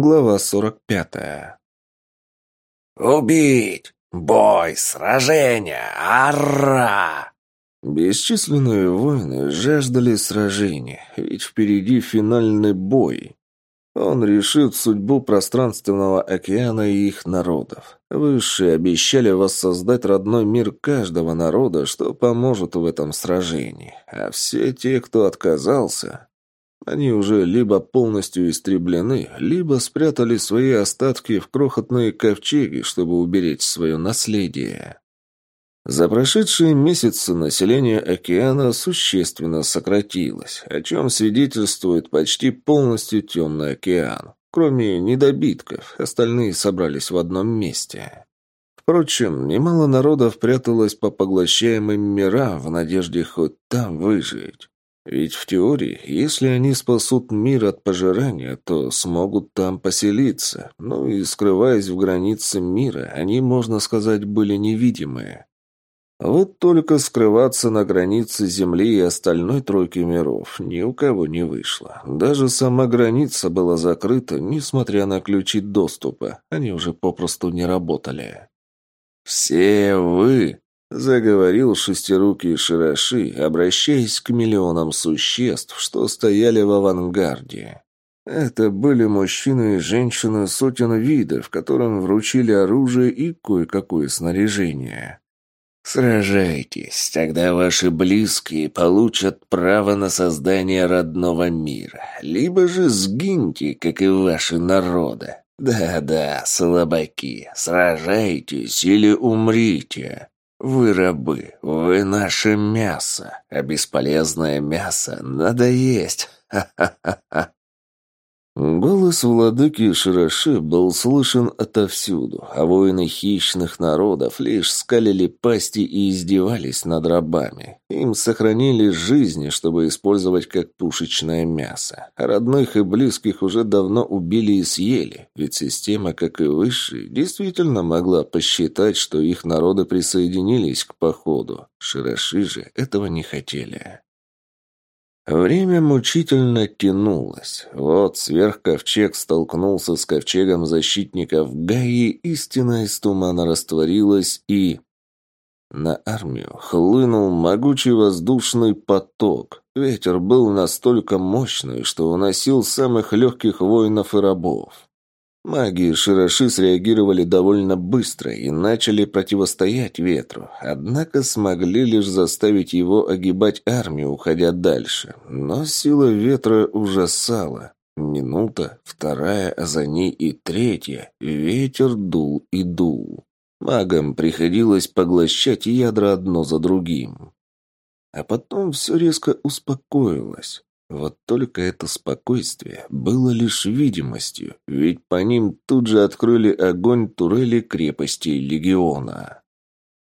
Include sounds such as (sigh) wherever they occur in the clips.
Глава 45. «Убить! Бой! Сражение! Ара!» Бесчисленные воины жаждали сражения, ведь впереди финальный бой. Он решит судьбу пространственного океана и их народов. Высшие обещали воссоздать родной мир каждого народа, что поможет в этом сражении. А все те, кто отказался, они уже либо полностью истреблены, либо спрятали свои остатки в крохотные ковчеги, чтобы уберечь свое наследие. За прошедшие месяцы население океана существенно сократилось, о чем свидетельствует почти полностью темный океан. Кроме недобитков, остальные собрались в одном месте. Впрочем, немало народов пряталось по поглощаемым мирам в надежде хоть там выжить. Ведь в теории, если они спасут мир от пожирания, то смогут там поселиться. Ну и скрываясь в границе мира, они, можно сказать, были невидимые. Вот только скрываться на границе Земли и остальной тройки миров ни у кого не вышло. Даже сама граница была закрыта, несмотря на ключи доступа. Они уже попросту не работали. «Все вы Заговорил шестирукий Широши, обращаясь к миллионам существ, что стояли в авангарде. Это были мужчины и женщины сотен видов, которым вручили оружие и кое-какое снаряжение. «Сражайтесь, тогда ваши близкие получат право на создание родного мира, либо же сгиньте, как и ваши народы. Да-да, слабаки, сражайтесь или умрите. «Вы рабы, вы наше мясо, а бесполезное мясо надо есть. Ха-ха-ха-ха!» Голос владыки Широши был слышен отовсюду, а воины хищных народов лишь скалили пасти и издевались над рабами. Им сохранили жизни, чтобы использовать как пушечное мясо. Родных и близких уже давно убили и съели, ведь система, как и высшие, действительно могла посчитать, что их народы присоединились к походу. Широши же этого не хотели. Время мучительно тянулось. Вот сверхковчег столкнулся с ковчегом защитников Гаи, и стена из тумана растворилась, и... На армию хлынул могучий воздушный поток. Ветер был настолько мощный, что уносил самых легких воинов и рабов. Маги и Широши среагировали довольно быстро и начали противостоять ветру, однако смогли лишь заставить его огибать армию, уходя дальше. Но сила ветра ужасала. Минута, вторая, а за ней и третья. Ветер дул и дул. Магам приходилось поглощать ядра одно за другим. А потом все резко успокоилось. Вот только это спокойствие было лишь видимостью, ведь по ним тут же открыли огонь турели крепости легиона.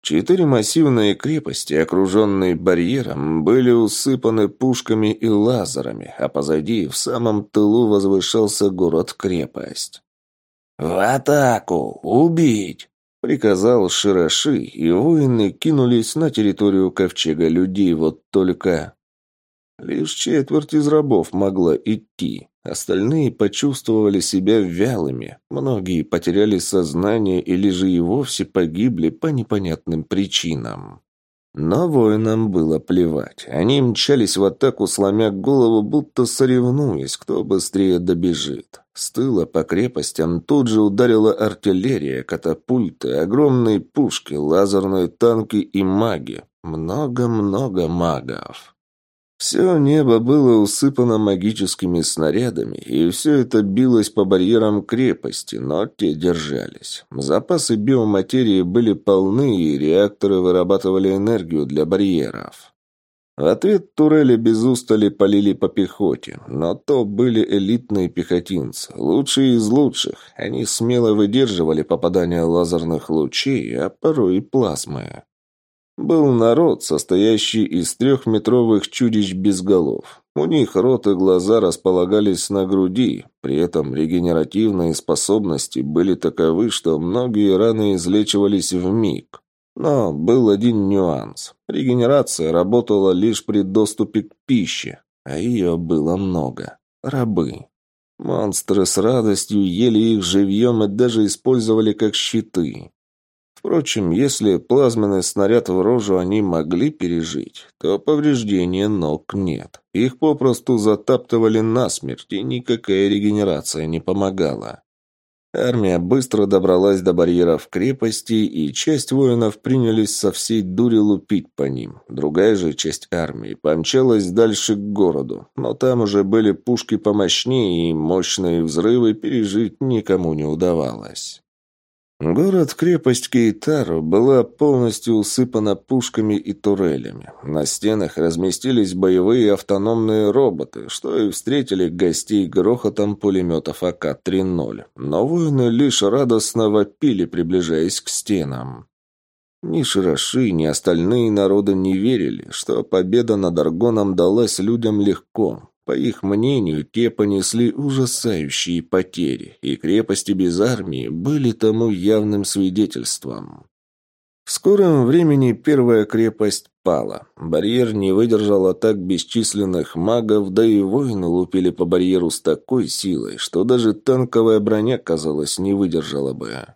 Четыре массивные крепости, окруженные барьером, были усыпаны пушками и лазерами, а позади, в самом тылу, возвышался город-крепость. «В атаку! Убить!» — приказал Широши, и воины кинулись на территорию ковчега людей, вот только Лишь четверть из рабов могла идти. Остальные почувствовали себя вялыми. Многие потеряли сознание или же и вовсе погибли по непонятным причинам. Но воинам было плевать. Они мчались в атаку, сломя голову, будто соревнуясь, кто быстрее добежит. С тыла по крепостям тут же ударила артиллерия, катапульты, огромные пушки, лазерные танки и маги. Много-много магов. Все небо было усыпано магическими снарядами, и все это билось по барьерам крепости, но те держались. Запасы биоматерии были полны, и реакторы вырабатывали энергию для барьеров. В ответ турели без устали полили по пехоте, но то были элитные пехотинцы, лучшие из лучших. Они смело выдерживали попадание лазерных лучей, а порой и плазмы. Был народ, состоящий из трехметровых чудищ без голов. У них рот и глаза располагались на груди, при этом регенеративные способности были таковы, что многие раны излечивались в миг. Но был один нюанс. Регенерация работала лишь при доступе к пище, а ее было много. Рабы. Монстры с радостью ели их живьем и даже использовали как щиты. Впрочем, если плазменный снаряд в рожу они могли пережить, то повреждения ног нет. Их попросту затаптывали насмерть, и никакая регенерация не помогала. Армия быстро добралась до барьеров крепости, и часть воинов принялись со всей дури лупить по ним. Другая же часть армии помчалась дальше к городу, но там уже были пушки помощнее, и мощные взрывы пережить никому не удавалось. Город-крепость Кейтару была полностью усыпана пушками и турелями. На стенах разместились боевые автономные роботы, что и встретили гостей грохотом пулеметов АК-3.0. Но воины лишь радостно вопили, приближаясь к стенам. Ни Широши, ни остальные народы не верили, что победа над Аргоном далась людям легко. По их мнению, те понесли ужасающие потери, и крепости без армии были тому явным свидетельством. В скором времени первая крепость пала. Барьер не выдержал атак бесчисленных магов, да и воины лупили по барьеру с такой силой, что даже танковая броня, казалось, не выдержала бы.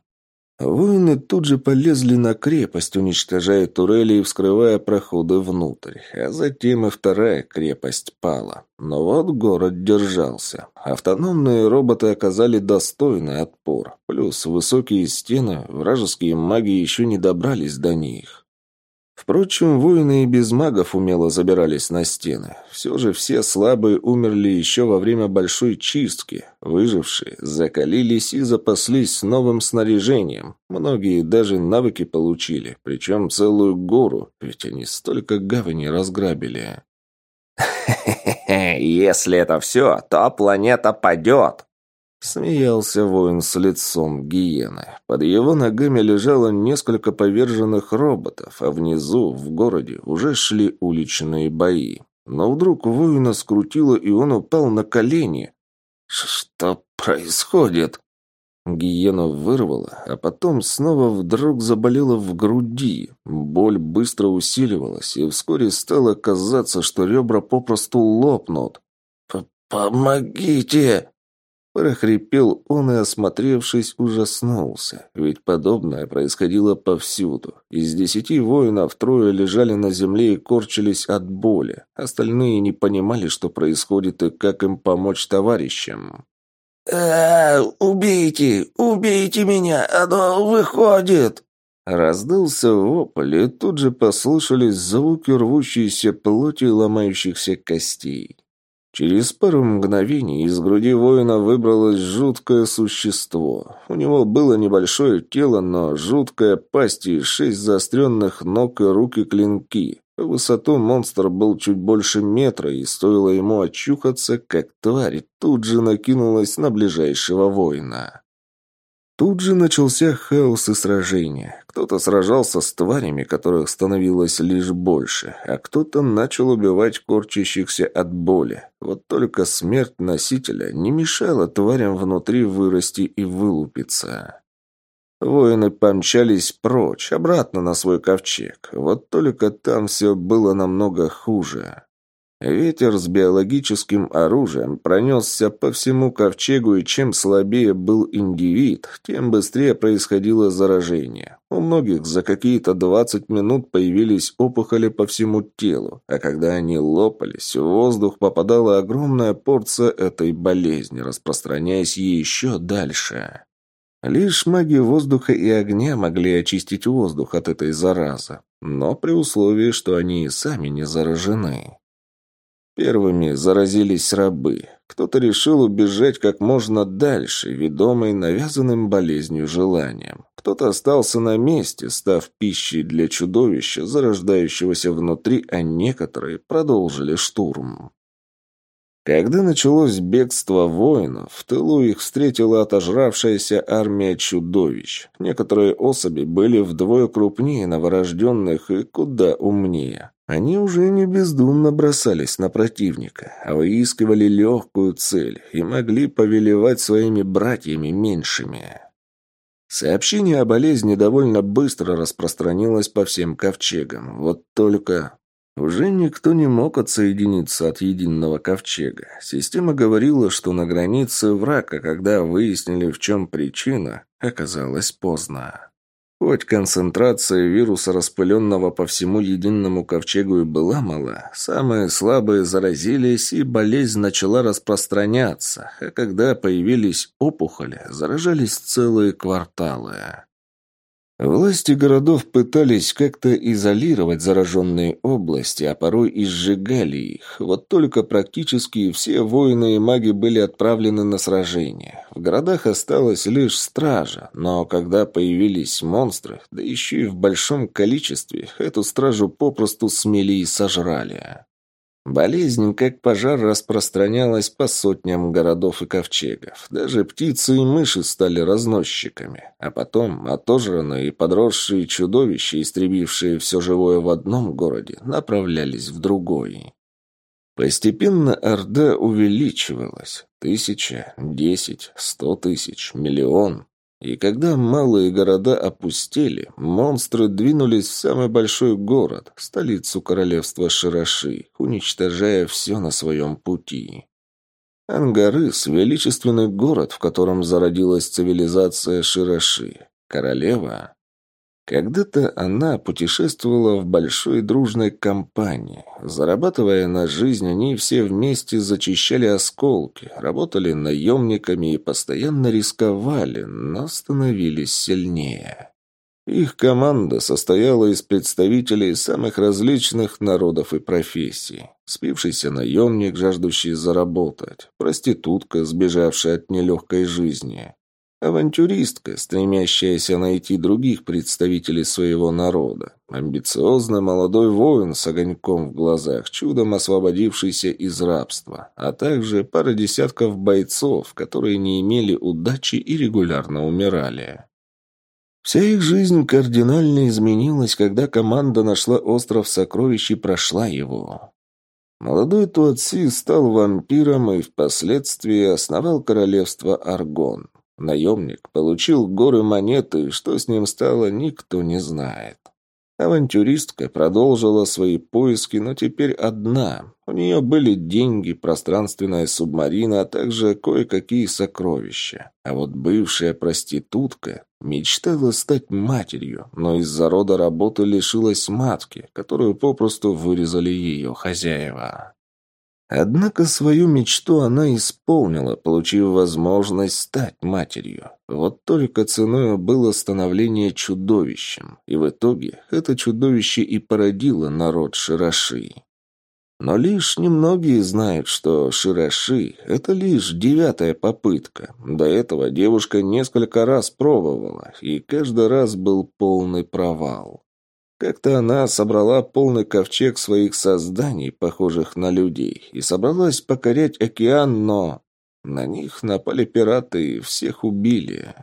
Воины тут же полезли на крепость, уничтожая турели и вскрывая проходы внутрь. А затем и вторая крепость пала. Но вот город держался. Автономные роботы оказали достойный отпор. Плюс высокие стены, вражеские маги еще не добрались до них. Впрочем, воины и без магов умело забирались на стены. Все же все слабые умерли еще во время большой чистки. Выжившие закалились и запаслись новым снаряжением. Многие даже навыки получили, причем целую гору, ведь они столько гавани разграбили. (laughs) Если это все, то планета падет!» Смеялся воин с лицом гиены. Под его ногами лежало несколько поверженных роботов, а внизу, в городе, уже шли уличные бои. Но вдруг воина скрутило, и он упал на колени. «Что происходит?» Гиену вырвало, а потом снова вдруг заболело в груди. Боль быстро усиливалась, и вскоре стало казаться, что ребра попросту лопнут. «Помогите!» Прохрипел он и, осмотревшись, ужаснулся. Ведь подобное происходило повсюду. Из десяти воинов трое лежали на земле и корчились от боли. Остальные не понимали, что происходит и как им помочь товарищам. «Э, убейте! Убейте меня! Оно выходит!» Раздался вопль, и тут же послышались звуки рвущейся плоти и ломающихся костей. Через пару мгновений из груди воина выбралось жуткое существо. У него было небольшое тело, но жуткая пасть и шесть заостренных ног и руки клинки. По высоту монстр был чуть больше метра, и стоило ему очухаться, как тварь тут же накинулась на ближайшего воина. Тут же начался хаос и сражение. Кто-то сражался с тварями, которых становилось лишь больше, а кто-то начал убивать корчащихся от боли. Вот только смерть носителя не мешала тварям внутри вырасти и вылупиться. Воины помчались прочь, обратно на свой ковчег. Вот только там все было намного хуже. Ветер с биологическим оружием пронесся по всему ковчегу, и чем слабее был индивид, тем быстрее происходило заражение. У многих за какие-то 20 минут появились опухоли по всему телу, а когда они лопались, в воздух попадала огромная порция этой болезни, распространяясь еще дальше. Лишь маги воздуха и огня могли очистить воздух от этой заразы, но при условии, что они и сами не заражены. Первыми заразились рабы. Кто-то решил убежать как можно дальше, ведомый навязанным болезнью желанием. Кто-то остался на месте, став пищей для чудовища, зарождающегося внутри, а некоторые продолжили штурм. Когда началось бегство воинов, в тылу их встретила отожравшаяся армия чудовищ. Некоторые особи были вдвое крупнее новорожденных и куда умнее. Они уже не бездумно бросались на противника, а выискивали легкую цель и могли повелевать своими братьями меньшими. Сообщение о болезни довольно быстро распространилось по всем ковчегам. Вот только Уже никто не мог отсоединиться от единого ковчега. Система говорила, что на границе враг, а когда выяснили, в чем причина, оказалось поздно. Хоть концентрация вируса, распыленного по всему единому ковчегу, и была мала, самые слабые заразились, и болезнь начала распространяться, а когда появились опухоли, заражались целые кварталы. Власти городов пытались как-то изолировать зараженные области, а порой и сжигали их. Вот только практически все воины и маги были отправлены на сражение. В городах осталась лишь стража, но когда появились монстры, да еще и в большом количестве, эту стражу попросту смели и сожрали. Болезнь, как пожар, распространялась по сотням городов и ковчегов. Даже птицы и мыши стали разносчиками. А потом отожранные и подросшие чудовища, истребившие все живое в одном городе, направлялись в другой. Постепенно Орда увеличивалась. Тысяча, десять, сто тысяч, миллион. И когда малые города опустели, монстры двинулись в самый большой город, столицу королевства Шираши, уничтожая все на своем пути. Ангарыс – величественный город, в котором зародилась цивилизация Шираши. Королева когда-то она путешествовала в большой дружной компании. Зарабатывая на жизнь, они все вместе зачищали осколки, работали наемниками и постоянно рисковали, но становились сильнее. Их команда состояла из представителей самых различных народов и профессий. Спившийся наемник, жаждущий заработать, проститутка, сбежавшая от нелегкой жизни, Авантюристка, стремящаяся найти других представителей своего народа. Амбициозный молодой воин с огоньком в глазах, чудом освободившийся из рабства. А также пара десятков бойцов, которые не имели удачи и регулярно умирали. Вся их жизнь кардинально изменилась, когда команда нашла остров сокровищ и прошла его. Молодой Туатси стал вампиром и впоследствии основал королевство Аргон. Наемник получил горы монеты, что с ним стало, никто не знает. Авантюристка продолжила свои поиски, но теперь одна. У нее были деньги, пространственная субмарина, а также кое-какие сокровища. А вот бывшая проститутка мечтала стать матерью, но из-за рода работы лишилась матки, которую попросту вырезали ее хозяева. Однако свою мечту она исполнила, получив возможность стать матерью. Вот только ценой было становление чудовищем, и в итоге это чудовище и породило народ Шираши. Но лишь немногие знают, что Шираши – это лишь девятая попытка. До этого девушка несколько раз пробовала, и каждый раз был полный провал. Как-то она собрала полный ковчег своих созданий, похожих на людей, и собралась покорять океан, но... На них напали пираты и всех убили.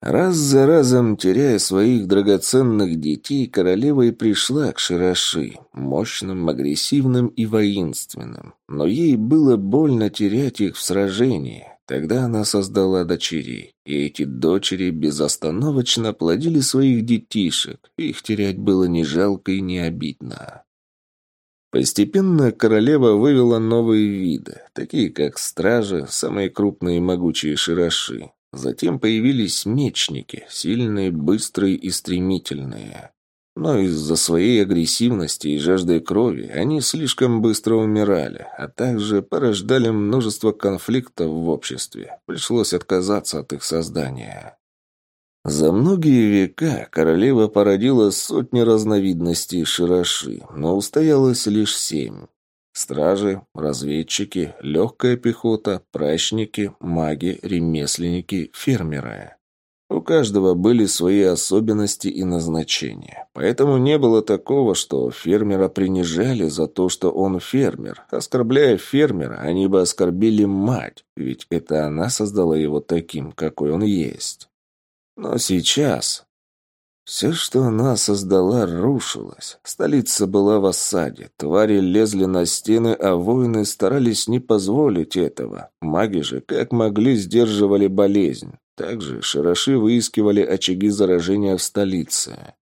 Раз за разом, теряя своих драгоценных детей, королева и пришла к Шираши, мощным, агрессивным и воинственным. Но ей было больно терять их в сражении. Тогда она создала дочерей, и эти дочери безостановочно плодили своих детишек, их терять было не жалко и не обидно. Постепенно королева вывела новые виды, такие как стражи, самые крупные и могучие широши. Затем появились мечники, сильные, быстрые и стремительные. Но из-за своей агрессивности и жажды крови они слишком быстро умирали, а также порождали множество конфликтов в обществе. Пришлось отказаться от их создания. За многие века королева породила сотни разновидностей широши, но устоялось лишь семь. Стражи, разведчики, легкая пехота, прачники, маги, ремесленники, фермеры. У каждого были свои особенности и назначения. Поэтому не было такого, что фермера принижали за то, что он фермер. Оскорбляя фермера, они бы оскорбили мать, ведь это она создала его таким, какой он есть. Но сейчас... Все, что она создала, рушилось. Столица была в осаде. Твари лезли на стены, а воины старались не позволить этого. Маги же, как могли, сдерживали болезнь. Также шараши выискивали очаги заражения в столице.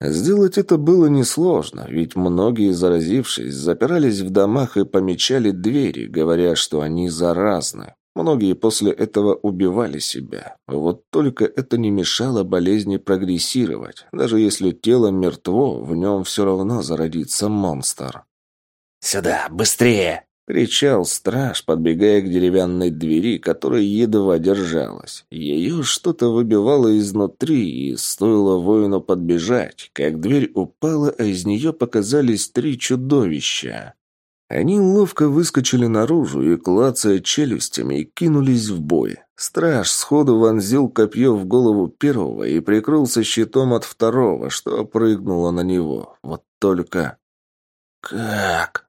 Сделать это было несложно, ведь многие, заразившись, запирались в домах и помечали двери, говоря, что они заразны. Многие после этого убивали себя. Вот только это не мешало болезни прогрессировать. Даже если тело мертво, в нем все равно зародится монстр. «Сюда, быстрее!» — кричал страж, подбегая к деревянной двери, которая едва держалась. Ее что-то выбивало изнутри, и стоило воину подбежать, как дверь упала, а из нее показались три чудовища. Они ловко выскочили наружу и, клацая челюстями, кинулись в бой. Страж сходу вонзил копье в голову первого и прикрылся щитом от второго, что прыгнуло на него. Вот только... «Как?»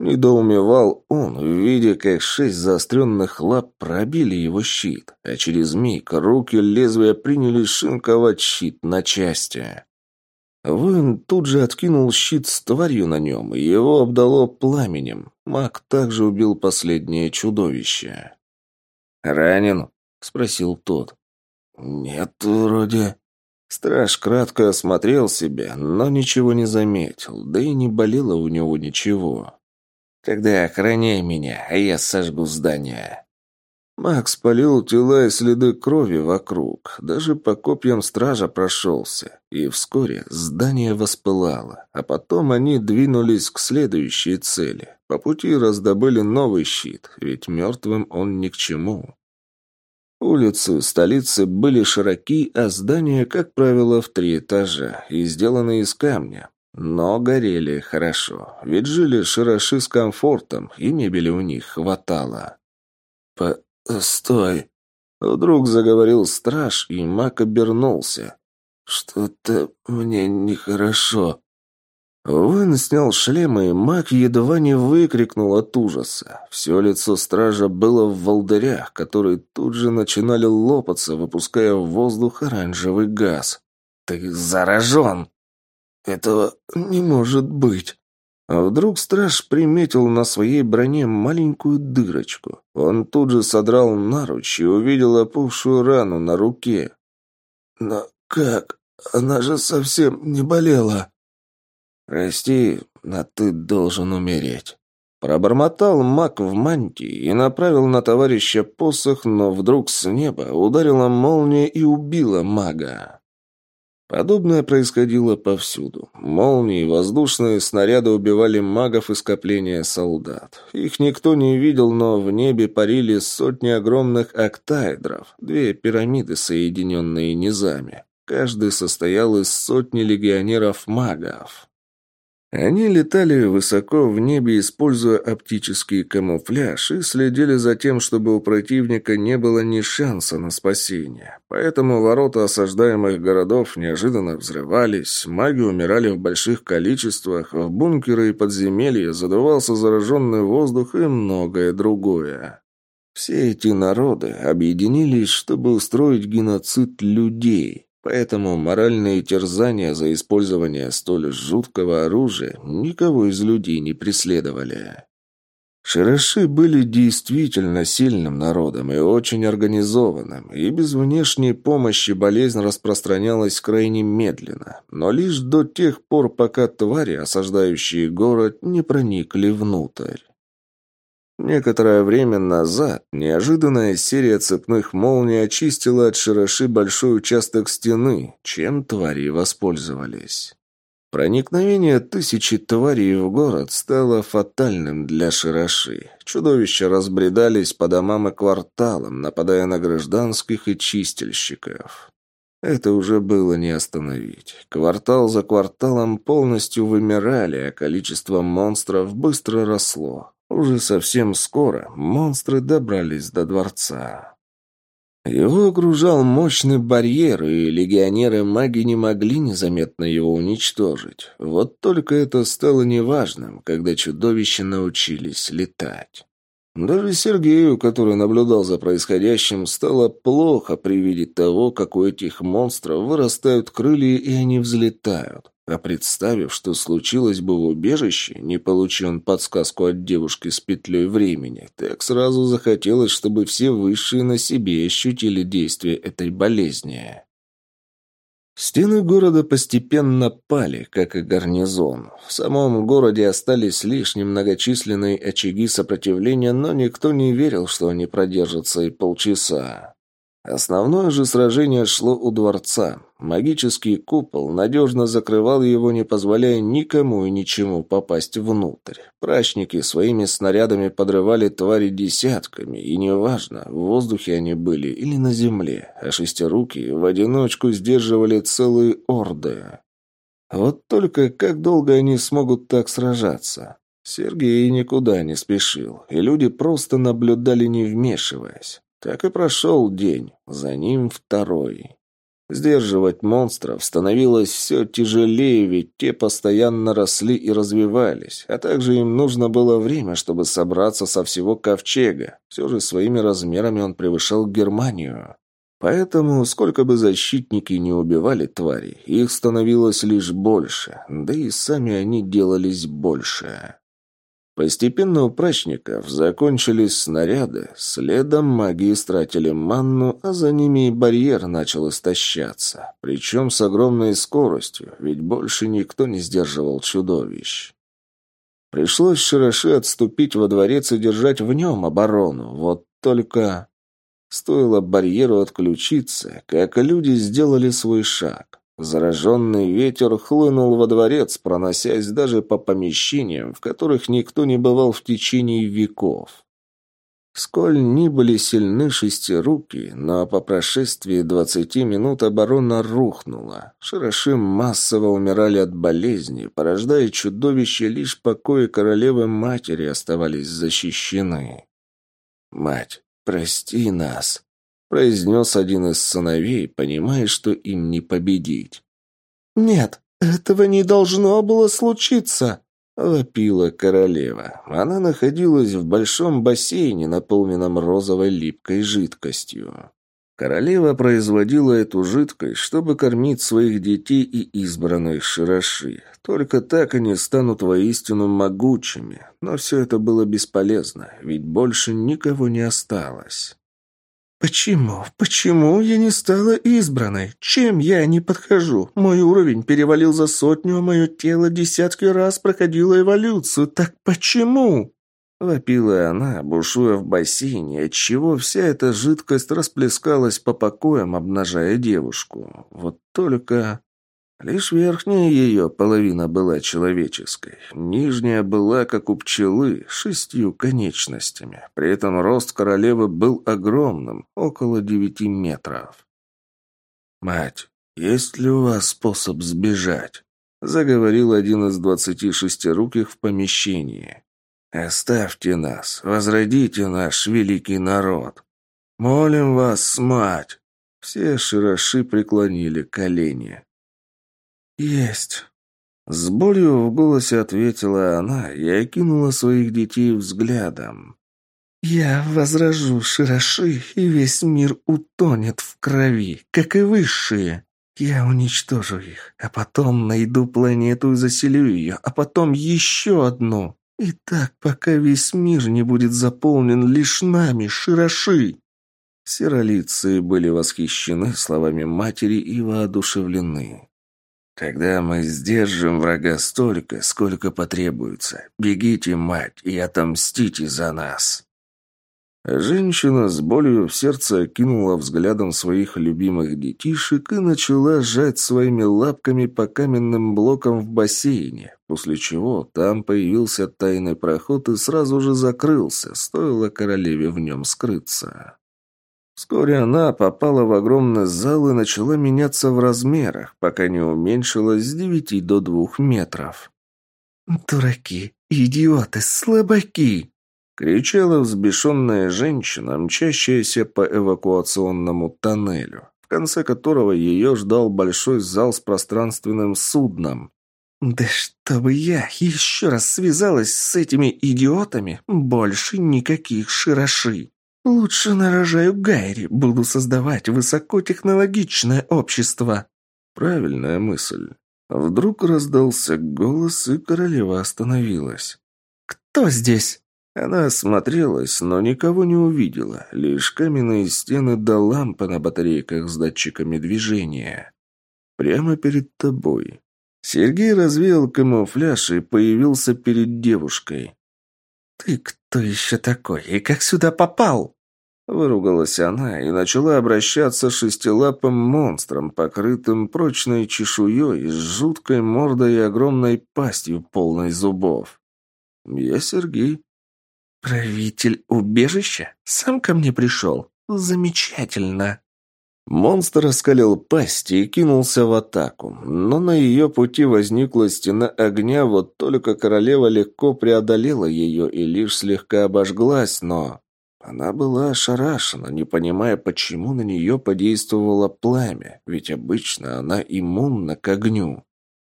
Недоумевал он, видя, как шесть заостренных лап пробили его щит, а через миг руки лезвия принялись шинковать щит на части. Воин тут же откинул щит с тварью на нем, и его обдало пламенем. Маг также убил последнее чудовище. «Ранен?» — спросил тот. «Нет, вроде...» Страж кратко осмотрел себя, но ничего не заметил, да и не болело у него ничего. «Тогда охраняй меня, а я сожгу здание». Макс полил тела и следы крови вокруг, даже по копьям стража прошелся, и вскоре здание воспылало, а потом они двинулись к следующей цели. По пути раздобыли новый щит, ведь мертвым он ни к чему. Улицы столицы были широки, а здания, как правило, в три этажа и сделаны из камня. Но горели хорошо, ведь жили широши с комфортом, и мебели у них хватало. По «Стой!» Вдруг заговорил страж, и маг обернулся. «Что-то мне нехорошо». Вэн снял шлем, и маг едва не выкрикнул от ужаса. Все лицо стража было в волдырях, которые тут же начинали лопаться, выпуская в воздух оранжевый газ. «Ты заражен!» «Этого не может быть!» А вдруг страж приметил на своей броне маленькую дырочку. Он тут же содрал наруч и увидел опухшую рану на руке. «Но как? Она же совсем не болела!» «Прости, но ты должен умереть». Пробормотал маг в мантии и направил на товарища посох, но вдруг с неба ударила молния и убила мага. Подобное происходило повсюду. Молнии воздушные снаряды убивали магов и скопления солдат. Их никто не видел, но в небе парили сотни огромных октаэдров, две пирамиды, соединенные низами. Каждый состоял из сотни легионеров-магов. Они летали высоко в небе, используя оптический камуфляж, и следили за тем, чтобы у противника не было ни шанса на спасение. Поэтому ворота осаждаемых городов неожиданно взрывались, маги умирали в больших количествах, в бункеры и подземелья задувался зараженный воздух и многое другое. Все эти народы объединились, чтобы устроить геноцид людей. Поэтому моральные терзания за использование столь жуткого оружия никого из людей не преследовали. Широши были действительно сильным народом и очень организованным, и без внешней помощи болезнь распространялась крайне медленно, но лишь до тех пор, пока твари, осаждающие город, не проникли внутрь. Некоторое время назад неожиданная серия цепных молний очистила от Широши большой участок стены, чем твари воспользовались. Проникновение тысячи тварей в город стало фатальным для Широши. Чудовища разбредались по домам и кварталам, нападая на гражданских и чистильщиков. Это уже было не остановить. Квартал за кварталом полностью вымирали, а количество монстров быстро росло. Уже совсем скоро монстры добрались до дворца. Его окружал мощный барьер, и легионеры-маги не могли незаметно его уничтожить. Вот только это стало неважным, когда чудовища научились летать. Даже Сергею, который наблюдал за происходящим, стало плохо при виде того, как у этих монстров вырастают крылья и они взлетают. А представив, что случилось бы в убежище, не получив он подсказку от девушки с петлей времени, так сразу захотелось, чтобы все высшие на себе ощутили действие этой болезни. Стены города постепенно пали, как и гарнизон. В самом городе остались лишь немногочисленные очаги сопротивления, но никто не верил, что они продержатся и полчаса. Основное же сражение шло у дворца. Магический купол надежно закрывал его, не позволяя никому и ничему попасть внутрь. Прачники своими снарядами подрывали твари десятками, и неважно, в воздухе они были или на земле, а шестируки в одиночку сдерживали целые орды. Вот только как долго они смогут так сражаться? Сергей никуда не спешил, и люди просто наблюдали, не вмешиваясь. Так и прошел день, за ним второй. Сдерживать монстров становилось все тяжелее, ведь те постоянно росли и развивались, а также им нужно было время, чтобы собраться со всего ковчега. Все же своими размерами он превышал Германию. Поэтому, сколько бы защитники не убивали тварей, их становилось лишь больше, да и сами они делались больше. Постепенно у прачников закончились снаряды, следом маги истратили манну, а за ними и барьер начал истощаться. Причем с огромной скоростью, ведь больше никто не сдерживал чудовищ. Пришлось Широши отступить во дворец и держать в нем оборону. Вот только... Стоило барьеру отключиться, как люди сделали свой шаг. Зараженный ветер хлынул во дворец, проносясь даже по помещениям, в которых никто не бывал в течение веков. Сколь ни были сильны шестируки, но по прошествии двадцати минут оборона рухнула. Широшим массово умирали от болезни, порождая чудовище, лишь покои королевы-матери оставались защищены. «Мать, прости нас!» Произнес один из сыновей, понимая, что им не победить. «Нет, этого не должно было случиться!» — вопила королева. Она находилась в большом бассейне, наполненном розовой липкой жидкостью. Королева производила эту жидкость, чтобы кормить своих детей и избранных широши. Только так они станут воистину могучими. Но все это было бесполезно, ведь больше никого не осталось. «Почему? Почему я не стала избранной? Чем я не подхожу? Мой уровень перевалил за сотню, а мое тело десятки раз проходило эволюцию. Так почему?» Вопила она, бушуя в бассейне, отчего вся эта жидкость расплескалась по покоям, обнажая девушку. Вот только... Лишь верхняя ее половина была человеческой. Нижняя была, как у пчелы, шестью конечностями. При этом рост королевы был огромным, около девяти метров. «Мать, есть ли у вас способ сбежать?» Заговорил один из двадцати шестируких в помещении. «Оставьте нас, возродите наш великий народ. Молим вас, мать!» Все широши преклонили колени. «Есть». С болью в голосе ответила она и окинула своих детей взглядом. «Я возражу Широши, и весь мир утонет в крови, как и высшие. Я уничтожу их, а потом найду планету и заселю ее, а потом еще одну. И так, пока весь мир не будет заполнен лишь нами, Широши». Серолицы были восхищены словами матери и воодушевлены. Когда мы сдержим врага столько, сколько потребуется, бегите, мать, и отомстите за нас». Женщина с болью в сердце окинула взглядом своих любимых детишек и начала сжать своими лапками по каменным блокам в бассейне, после чего там появился тайный проход и сразу же закрылся, стоило королеве в нем скрыться. Вскоре она попала в огромный зал и начала меняться в размерах, пока не уменьшилась с девяти до двух метров. «Дураки! Идиоты! Слабаки!» кричала взбешенная женщина, мчащаяся по эвакуационному тоннелю, в конце которого ее ждал большой зал с пространственным судном. «Да чтобы я еще раз связалась с этими идиотами, больше никаких широши!» «Лучше нарожаю Гайри, буду создавать высокотехнологичное общество». Правильная мысль. Вдруг раздался голос, и королева остановилась. «Кто здесь?» Она осмотрелась, но никого не увидела, лишь каменные стены да лампы на батарейках с датчиками движения. Прямо перед тобой. Сергей развеял камуфляж и появился перед девушкой. «Ты кто еще такой? И как сюда попал?» Выругалась она и начала обращаться с шестилапым монстром, покрытым прочной чешуей, с жуткой мордой и огромной пастью, полной зубов. «Я Сергей». «Правитель убежища? Сам ко мне пришел? Замечательно!» Монстр оскалил пасть и кинулся в атаку, но на ее пути возникла стена огня, вот только королева легко преодолела ее и лишь слегка обожглась, но... Она была ошарашена, не понимая, почему на нее подействовало пламя, ведь обычно она иммунна к огню.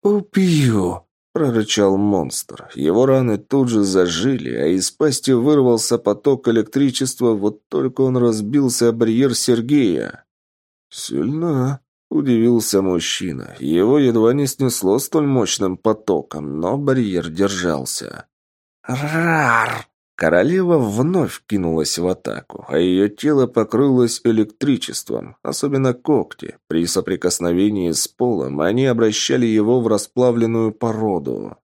«Убью!» – прорычал монстр. Его раны тут же зажили, а из пасти вырвался поток электричества, вот только он разбился о барьер Сергея. «Сильно?» – удивился мужчина. Его едва не снесло столь мощным потоком, но барьер держался. «Рар!» Королева вновь кинулась в атаку, а ее тело покрылось электричеством, особенно когти. При соприкосновении с полом они обращали его в расплавленную породу.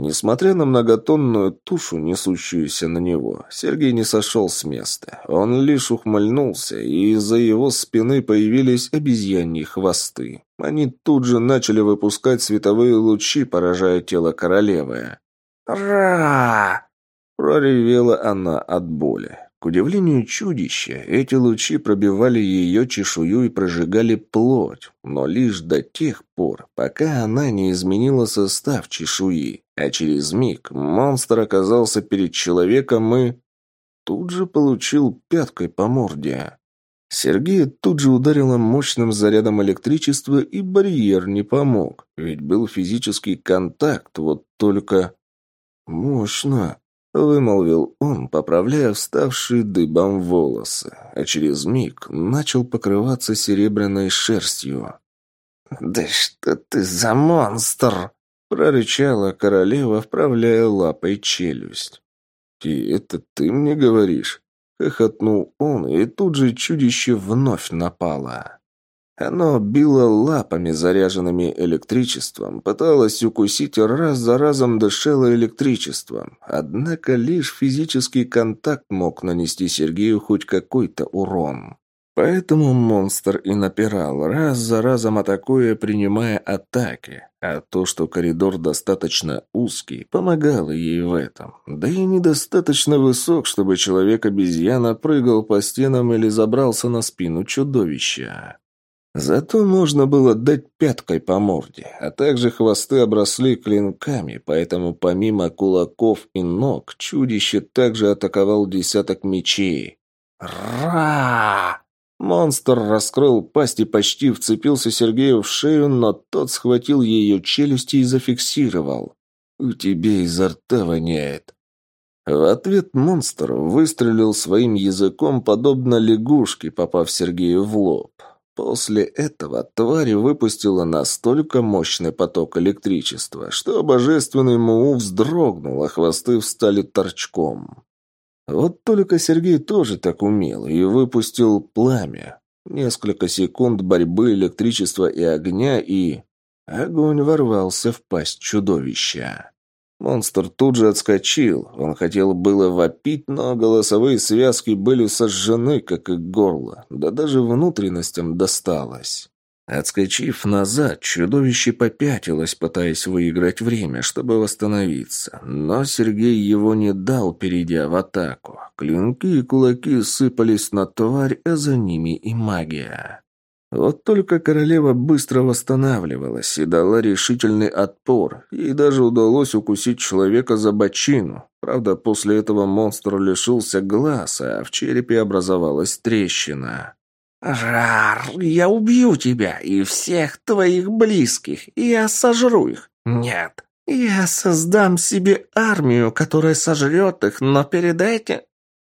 Несмотря на многотонную тушу, несущуюся на него, Сергей не сошел с места. Он лишь ухмыльнулся, и из-за его спины появились обезьяньи хвосты. Они тут же начали выпускать световые лучи, поражая тело королевы. «Ра!» – проревела она от боли. К удивлению чудища, эти лучи пробивали ее чешую и прожигали плоть, но лишь до тех пор, пока она не изменила состав чешуи, а через миг монстр оказался перед человеком и... тут же получил пяткой по морде. Сергея тут же ударило мощным зарядом электричества, и барьер не помог, ведь был физический контакт, вот только... Мощно. — вымолвил он, поправляя вставшие дыбом волосы, а через миг начал покрываться серебряной шерстью. «Да что ты за монстр!» — прорычала королева, вправляя лапой челюсть. «И это ты мне говоришь?» — хохотнул он, и тут же чудище вновь напало. Оно било лапами, заряженными электричеством, пыталось укусить раз за разом дышало электричеством. Однако лишь физический контакт мог нанести Сергею хоть какой-то урон. Поэтому монстр и напирал, раз за разом атакуя, принимая атаки. А то, что коридор достаточно узкий, помогало ей в этом. Да и недостаточно высок, чтобы человек-обезьяна прыгал по стенам или забрался на спину чудовища. Зато можно было дать пяткой по морде, а также хвосты обросли клинками, поэтому помимо кулаков и ног чудище также атаковал десяток мечей. «Ра!» Монстр раскрыл пасть и почти вцепился Сергею в шею, но тот схватил ее челюсти и зафиксировал. «У тебя изо рта воняет». В ответ монстр выстрелил своим языком, подобно лягушке, попав Сергею в лоб. После этого тварь выпустила настолько мощный поток электричества, что божественный Муу вздрогнул, а хвосты встали торчком. Вот только Сергей тоже так умел и выпустил пламя. Несколько секунд борьбы электричества и огня, и... Огонь ворвался в пасть чудовища. Монстр тут же отскочил. Он хотел было вопить, но голосовые связки были сожжены, как и горло. Да даже внутренностям досталось. Отскочив назад, чудовище попятилось, пытаясь выиграть время, чтобы восстановиться. Но Сергей его не дал, перейдя в атаку. Клинки и кулаки сыпались на тварь, а за ними и магия. Вот только королева быстро восстанавливалась и дала решительный отпор. Ей даже удалось укусить человека за бочину. Правда, после этого монстр лишился глаз, а в черепе образовалась трещина. «Жар, я убью тебя и всех твоих близких, и я сожру их. Нет, я создам себе армию, которая сожрет их, но перед этим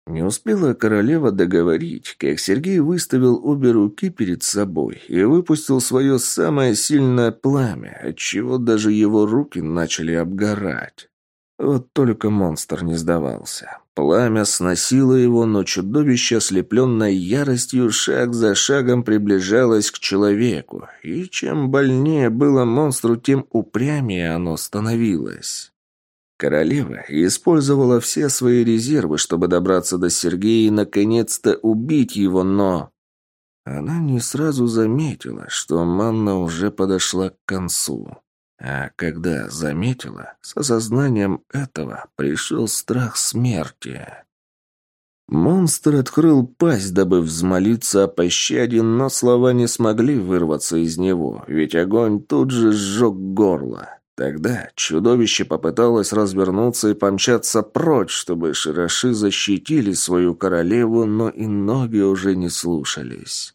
не успела королева договорить, как Сергей выставил обе руки перед собой и выпустил свое самое сильное пламя, отчего даже его руки начали обгорать. Вот только монстр не сдавался. Пламя сносило его, но чудовище, ослепленное яростью, шаг за шагом приближалось к человеку. И чем больнее было монстру, тем упрямее оно становилось. Королева использовала все свои резервы, чтобы добраться до Сергея и наконец-то убить его, но... Она не сразу заметила, что манна уже подошла к концу. А когда заметила, с осознанием этого пришел страх смерти. Монстр открыл пасть, дабы взмолиться о пощаде, но слова не смогли вырваться из него, ведь огонь тут же сжег горло. Тогда чудовище попыталось развернуться и помчаться прочь, чтобы широши защитили свою королеву, но и ноги уже не слушались.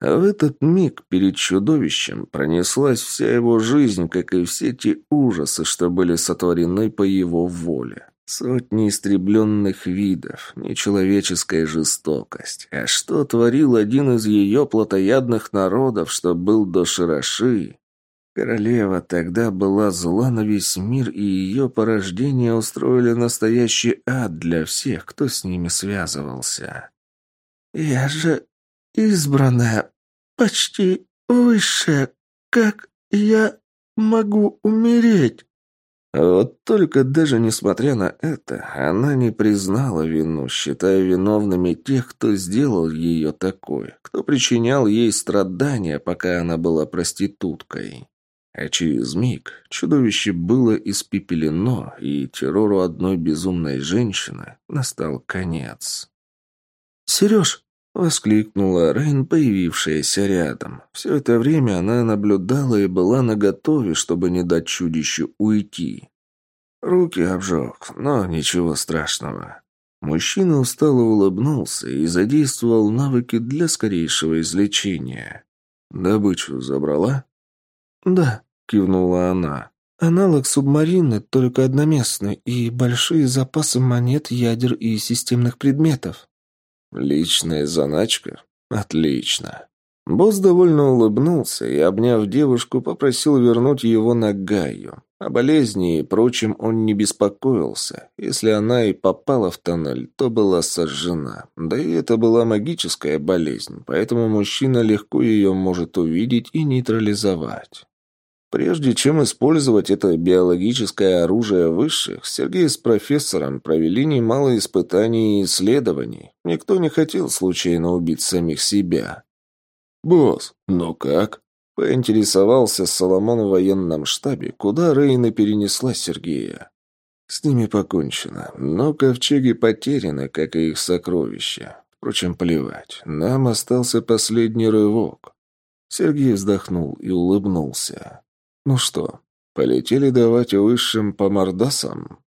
А в этот миг перед чудовищем пронеслась вся его жизнь, как и все те ужасы, что были сотворены по его воле. Сотни истребленных видов, нечеловеческая жестокость. А что творил один из ее плотоядных народов, что был до Широши? Королева тогда была зла на весь мир, и ее порождение устроили настоящий ад для всех, кто с ними связывался. «Я же избранная, почти высшая. Как я могу умереть?» Вот только даже несмотря на это, она не признала вину, считая виновными тех, кто сделал ее такой, кто причинял ей страдания, пока она была проституткой. А через миг чудовище было испепелено, и террору одной безумной женщины настал конец. «Сереж!» Воскликнула Рейн, появившаяся рядом. Все это время она наблюдала и была наготове, чтобы не дать чудищу уйти. Руки обжег, но ничего страшного. Мужчина устало улыбнулся и задействовал навыки для скорейшего излечения. «Добычу забрала?» «Да», — кивнула она. «Аналог субмарины, только одноместный, и большие запасы монет, ядер и системных предметов». «Личная заначка? Отлично». Босс довольно улыбнулся и, обняв девушку, попросил вернуть его на Гаю. О болезни и прочем он не беспокоился. Если она и попала в тоннель, то была сожжена. Да и это была магическая болезнь, поэтому мужчина легко ее может увидеть и нейтрализовать. Прежде чем использовать это биологическое оружие высших, Сергей с профессором провели немало испытаний и исследований. Никто не хотел случайно убить самих себя. «Босс, ну как?» – поинтересовался Соломон в военном штабе, куда Рейна перенесла Сергея. «С ними покончено, но ковчеги потеряны, как и их сокровища. Впрочем, плевать, нам остался последний рывок». Сергей вздохнул и улыбнулся. «Ну что, полетели давать высшим по мордасам?»